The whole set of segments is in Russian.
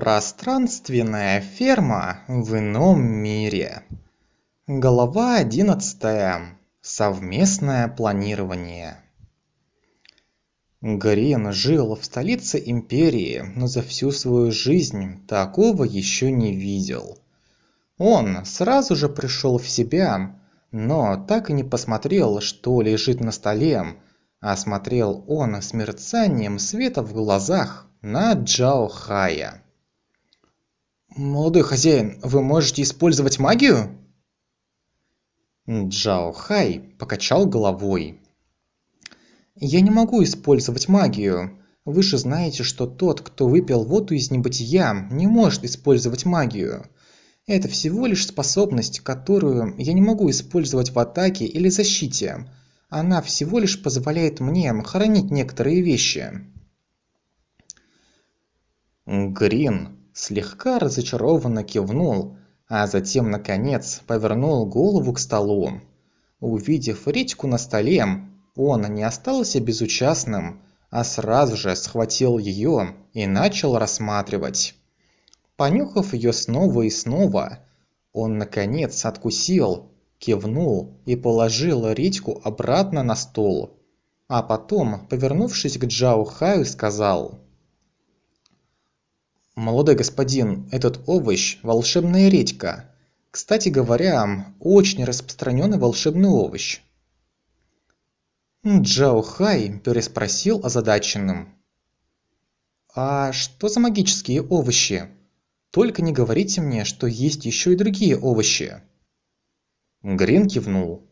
Пространственная ферма в ином мире. Глава одиннадцатая. Совместное планирование. Грин жил в столице империи, но за всю свою жизнь такого еще не видел. Он сразу же пришел в себя, но так и не посмотрел, что лежит на столе, а смотрел он с мерцанием света в глазах на Джао Хая. «Молодой хозяин, вы можете использовать магию?» Джао Хай покачал головой. «Я не могу использовать магию. Вы же знаете, что тот, кто выпил воду из небытия, не может использовать магию. Это всего лишь способность, которую я не могу использовать в атаке или защите. Она всего лишь позволяет мне хранить некоторые вещи». Грин слегка разочарованно кивнул, а затем, наконец, повернул голову к столу. Увидев редьку на столе, он не остался безучастным, а сразу же схватил ее и начал рассматривать. Понюхав ее снова и снова, он, наконец, откусил, кивнул и положил редьку обратно на стол. А потом, повернувшись к Джао Хаю, сказал молодой господин этот овощ волшебная редька. Кстати говоря очень распространенный волшебный овощ. Джао хай переспросил озадаченным. А что за магические овощи? Только не говорите мне что есть еще и другие овощи грин кивнул.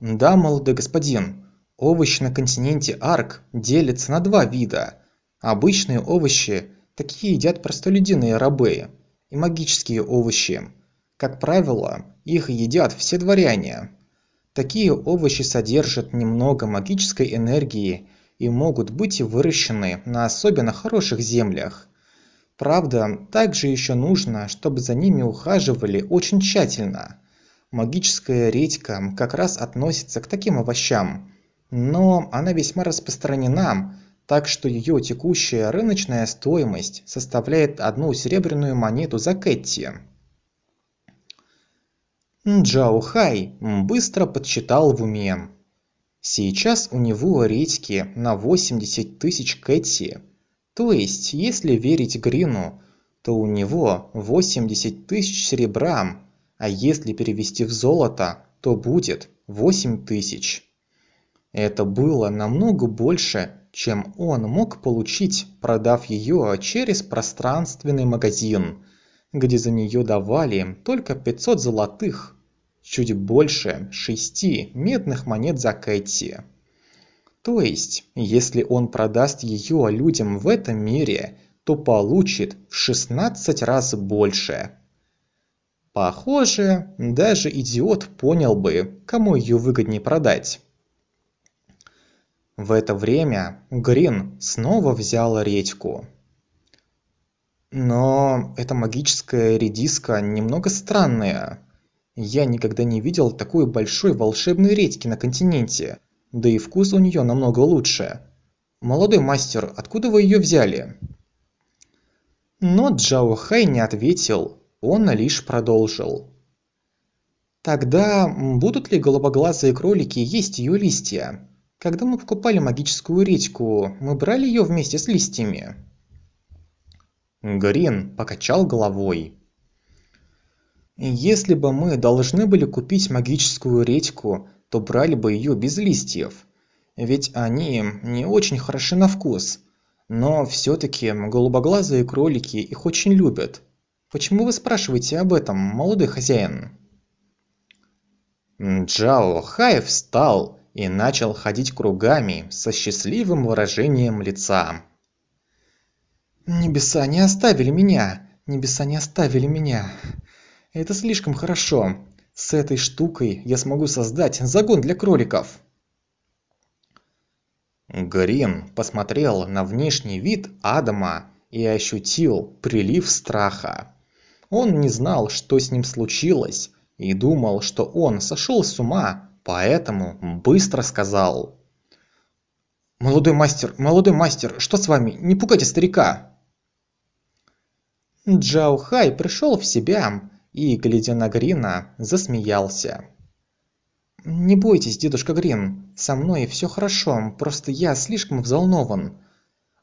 Да молодой господин овощи на континенте арк делятся на два вида. Обычные овощи Такие едят простолюдиные рабы и магические овощи. Как правило, их едят все дворяне. Такие овощи содержат немного магической энергии и могут быть выращены на особенно хороших землях. Правда, также еще нужно, чтобы за ними ухаживали очень тщательно. Магическая редька как раз относится к таким овощам, но она весьма распространена так что ее текущая рыночная стоимость составляет одну серебряную монету за Кэти. Джао Хай быстро подсчитал в уме. Сейчас у него редьки на 80 тысяч Кэти. То есть, если верить Грину, то у него 80 тысяч серебра, а если перевести в золото, то будет 8 тысяч. Это было намного больше, чем он мог получить, продав ее через пространственный магазин, где за нее давали только 500 золотых, чуть больше шести медных монет за Кэти. То есть, если он продаст ее людям в этом мире, то получит в 16 раз больше. Похоже, даже идиот понял бы, кому ее выгоднее продать. В это время Грин снова взял редьку. Но эта магическая редиска немного странная. Я никогда не видел такой большой волшебной редьки на континенте, да и вкус у нее намного лучше. Молодой мастер, откуда вы ее взяли? Но Джао Хай не ответил, он лишь продолжил. Тогда будут ли голубоглазые кролики есть ее листья? Когда мы покупали магическую редьку, мы брали ее вместе с листьями. Грин покачал головой. Если бы мы должны были купить магическую редьку, то брали бы ее без листьев. Ведь они не очень хороши на вкус. Но все-таки голубоглазые кролики их очень любят. Почему вы спрашиваете об этом, молодой хозяин? Джао Хай встал и начал ходить кругами со счастливым выражением лица. «Небеса не оставили меня! Небеса не оставили меня! Это слишком хорошо! С этой штукой я смогу создать загон для кроликов!» Грин посмотрел на внешний вид Адама и ощутил прилив страха. Он не знал, что с ним случилось, и думал, что он сошел с ума поэтому быстро сказал молодой мастер молодой мастер что с вами не пугайте старика Джао Хай пришел в себя и, глядя на Грина, засмеялся. «Не бойтесь, дедушка Грин, со мной все хорошо, просто я слишком взволнован.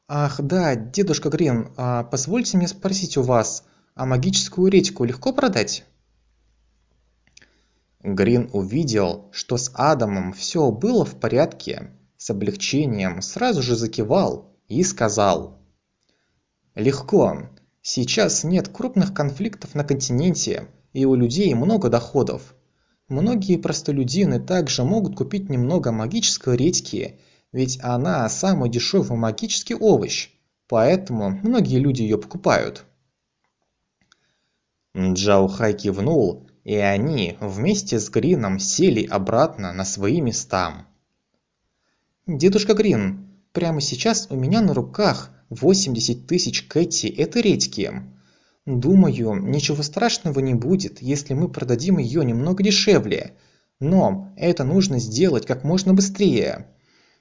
Ах да, дедушка Грин, а позвольте мне спросить у вас, а магическую редьку легко продать?» Грин увидел, что с Адамом все было в порядке, с облегчением сразу же закивал и сказал. «Легко. Сейчас нет крупных конфликтов на континенте, и у людей много доходов. Многие простолюдины также могут купить немного магической редьки, ведь она самый дешевый магический овощ, поэтому многие люди ее покупают». Джао Хай кивнул и они вместе с Грином сели обратно на свои места. «Дедушка Грин, прямо сейчас у меня на руках 80 тысяч Кэти этой редьки. Думаю, ничего страшного не будет, если мы продадим ее немного дешевле, но это нужно сделать как можно быстрее.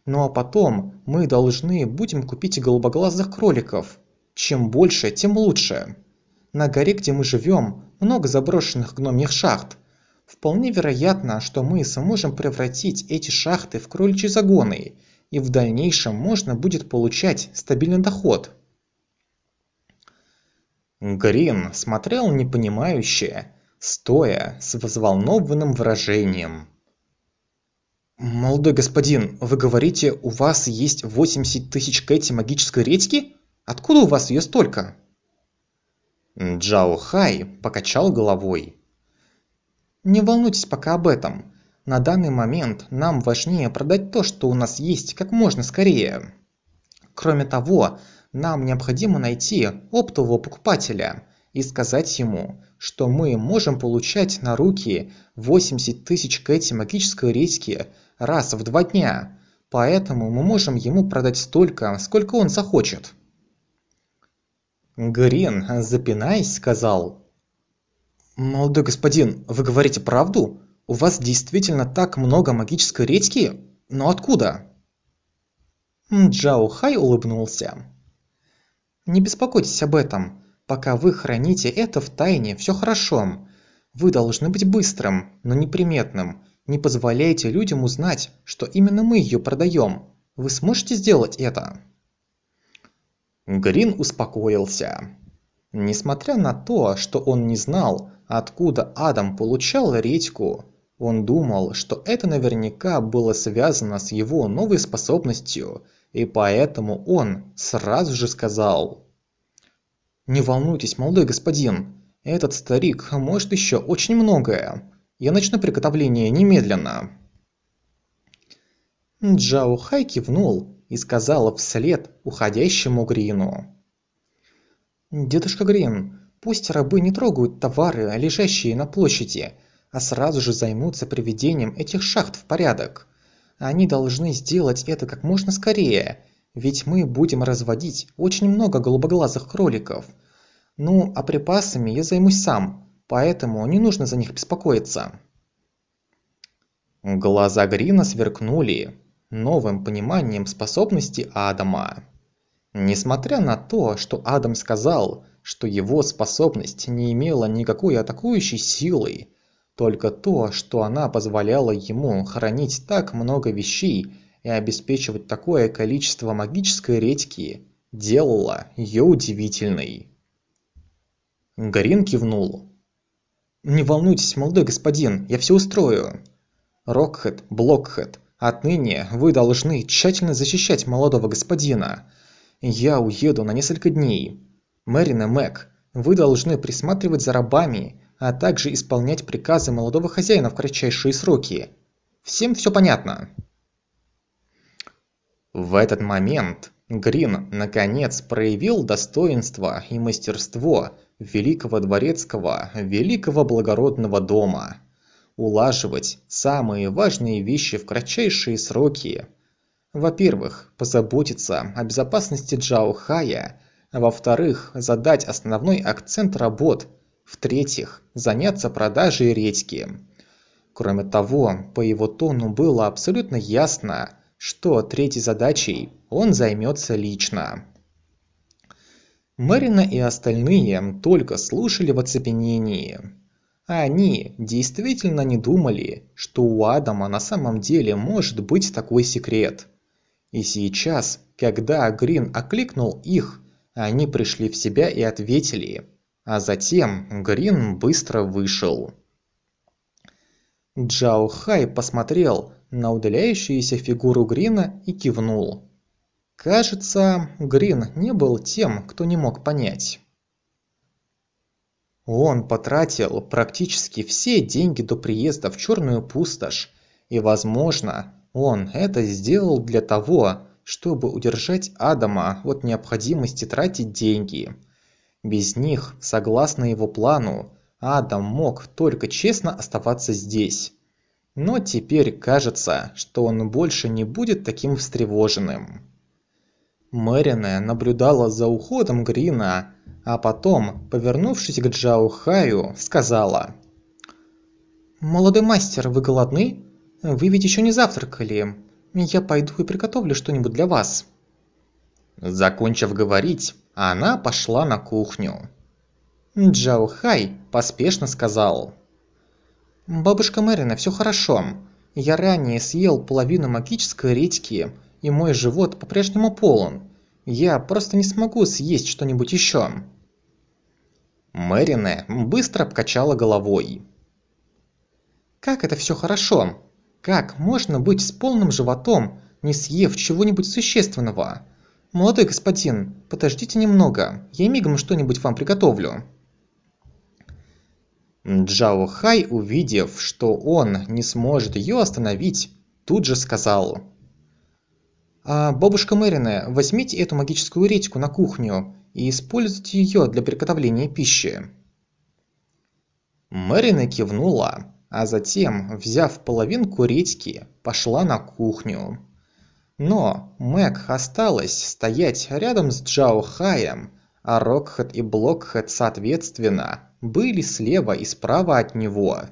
Ну а потом мы должны будем купить голубоглазых кроликов. Чем больше, тем лучше. На горе, где мы живем, много заброшенных гномьих шахт. Вполне вероятно, что мы сможем превратить эти шахты в кроличьи загоны, и в дальнейшем можно будет получать стабильный доход. Грин смотрел непонимающе, стоя с взволнованным выражением. «Молодой господин, вы говорите, у вас есть 80 тысяч кэти магической редьки? Откуда у вас ее столько?» Джао Хай покачал головой. Не волнуйтесь пока об этом. На данный момент нам важнее продать то, что у нас есть, как можно скорее. Кроме того, нам необходимо найти оптового покупателя и сказать ему, что мы можем получать на руки 80 тысяч кэти магической редьки раз в два дня, поэтому мы можем ему продать столько, сколько он захочет. Грин, запинаясь, сказал. «Молодой господин, вы говорите правду? У вас действительно так много магической редьки? Но откуда?» Джао Хай улыбнулся. «Не беспокойтесь об этом. Пока вы храните это в тайне, все хорошо. Вы должны быть быстрым, но неприметным. Не позволяйте людям узнать, что именно мы ее продаем. Вы сможете сделать это?» Грин успокоился. Несмотря на то, что он не знал, откуда Адам получал редьку, он думал, что это наверняка было связано с его новой способностью, и поэтому он сразу же сказал. «Не волнуйтесь, молодой господин, этот старик может еще очень многое. Я начну приготовление немедленно». Джао Хай кивнул и сказала вслед уходящему Грину. «Дедушка Грин, пусть рабы не трогают товары, лежащие на площади, а сразу же займутся приведением этих шахт в порядок. Они должны сделать это как можно скорее, ведь мы будем разводить очень много голубоглазых кроликов. Ну, а припасами я займусь сам, поэтому не нужно за них беспокоиться». Глаза Грина сверкнули, новым пониманием способностей Адама. Несмотря на то, что Адам сказал, что его способность не имела никакой атакующей силы, только то, что она позволяла ему хранить так много вещей и обеспечивать такое количество магической редьки, делало ее удивительной. Гарин кивнул. «Не волнуйтесь, молодой господин, я все устрою. Рокхэт, Блокхэт, Отныне вы должны тщательно защищать молодого господина. Я уеду на несколько дней. Мэрин и Мэг, вы должны присматривать за рабами, а также исполнять приказы молодого хозяина в кратчайшие сроки. Всем все понятно?» В этот момент Грин наконец проявил достоинство и мастерство великого дворецкого, великого благородного дома улаживать самые важные вещи в кратчайшие сроки. Во-первых, позаботиться о безопасности Джао Хая, во-вторых, задать основной акцент работ, в-третьих, заняться продажей редьки. Кроме того, по его тону было абсолютно ясно, что третьей задачей он займется лично. Мэрина и остальные только слушали в оцепенении. Они действительно не думали, что у Адама на самом деле может быть такой секрет. И сейчас, когда Грин окликнул их, они пришли в себя и ответили, а затем Грин быстро вышел. Джао Хай посмотрел на удаляющуюся фигуру Грина и кивнул. Кажется, Грин не был тем, кто не мог понять. Он потратил практически все деньги до приезда в Черную пустошь, и, возможно, он это сделал для того, чтобы удержать Адама от необходимости тратить деньги. Без них, согласно его плану, Адам мог только честно оставаться здесь. Но теперь кажется, что он больше не будет таким встревоженным. Мэрине наблюдала за уходом Грина, а потом, повернувшись к Джао Хаю, сказала. «Молодой мастер, вы голодны? Вы ведь еще не завтракали. Я пойду и приготовлю что-нибудь для вас». Закончив говорить, она пошла на кухню. Джао Хай поспешно сказал. «Бабушка Мэрина, все хорошо. Я ранее съел половину магической редьки, и мой живот по-прежнему полон. Я просто не смогу съесть что-нибудь еще». Мэрине быстро обкачала головой. «Как это все хорошо? Как можно быть с полным животом, не съев чего-нибудь существенного? Молодой господин, подождите немного, я мигом что-нибудь вам приготовлю». Джао Хай, увидев, что он не сможет ее остановить, тут же сказал. «А, «Бабушка Мэрина, возьмите эту магическую редьку на кухню и используйте ее для приготовления пищи». Мэрина кивнула, а затем, взяв половинку редьки, пошла на кухню. Но Мэг осталась стоять рядом с Джао Хаем, а Рокхед и Блокхед, соответственно, были слева и справа от него.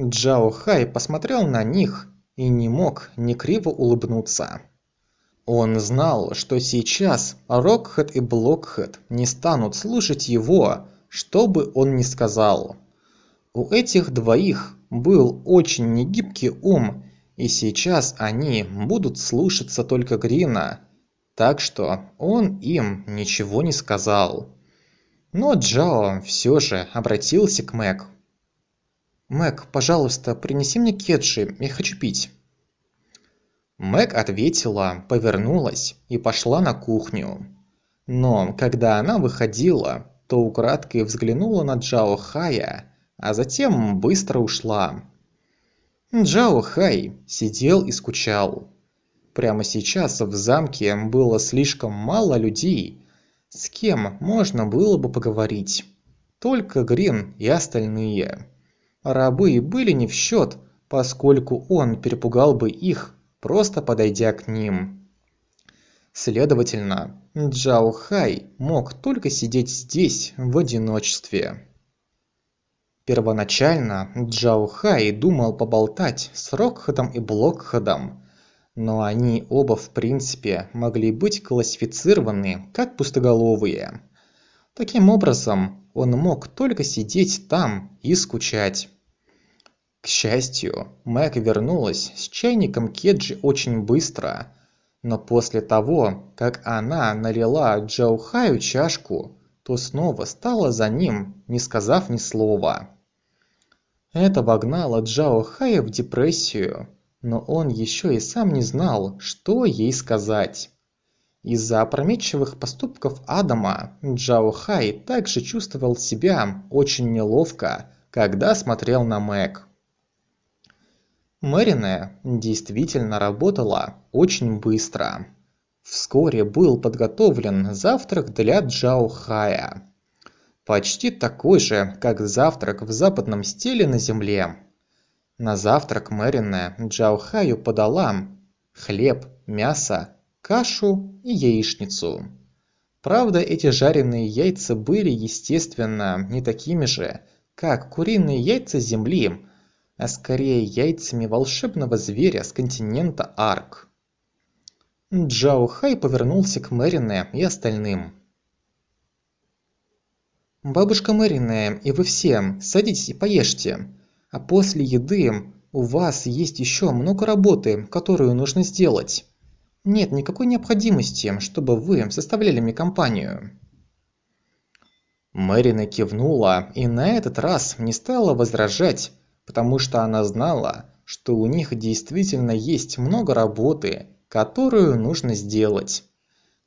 Джао Хай посмотрел на них и не мог не криво улыбнуться. Он знал, что сейчас Рокхед и Блокхед не станут слушать его, что бы он ни сказал. У этих двоих был очень негибкий ум, и сейчас они будут слушаться только Грина, так что он им ничего не сказал. Но Джао все же обратился к Мэг. «Мэг, пожалуйста, принеси мне кетчи, я хочу пить». Мэг ответила, повернулась и пошла на кухню. Но когда она выходила, то украдкой взглянула на Джао Хая, а затем быстро ушла. Джао Хай сидел и скучал. Прямо сейчас в замке было слишком мало людей, с кем можно было бы поговорить? Только Грин и остальные. Рабы были не в счет, поскольку он перепугал бы их, просто подойдя к ним. Следовательно, Джао Хай мог только сидеть здесь в одиночестве. Первоначально Джао Хай думал поболтать с Рокходом и Блокходом, но они оба в принципе могли быть классифицированы как пустоголовые. Таким образом, он мог только сидеть там и скучать. К счастью, Мэг вернулась с чайником Кеджи очень быстро, но после того, как она налила Джоухаю чашку, то снова стала за ним, не сказав ни слова. Это вогнало Джао Хая в депрессию, но он еще и сам не знал, что ей сказать. Из-за опрометчивых поступков Адама Джао Хай также чувствовал себя очень неловко, когда смотрел на Мэг. Мэрине действительно работала очень быстро. Вскоре был подготовлен завтрак для Джао Хая. Почти такой же, как завтрак в западном стиле на земле. На завтрак Мэрине Джаохаю подала хлеб, мясо, кашу и яичницу. Правда, эти жареные яйца были, естественно, не такими же, как куриные яйца Земли, а скорее яйцами волшебного зверя с континента Арк. Джао Хай повернулся к Мэрине и остальным. бабушка Мэрина и вы все садитесь и поешьте а после еды у вас есть еще много работы которую нужно сделать нет никакой необходимости чтобы вы составляли мне компанию Мэрина кивнула и на этот раз не стала возражать потому что она знала что у них действительно есть много работы которую нужно сделать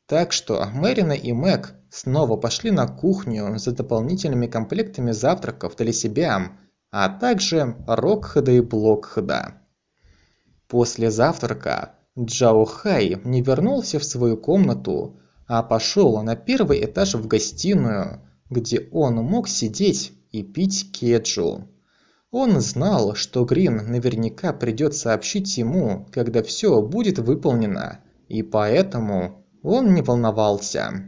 так что Мэрина и Мэг снова пошли на кухню за дополнительными комплектами завтраков для себя, а также Рокхеда и Блокхеда. После завтрака Джао Хай не вернулся в свою комнату, а пошел на первый этаж в гостиную, где он мог сидеть и пить кеджу. Он знал, что Грин наверняка придет сообщить ему, когда все будет выполнено, и поэтому он не волновался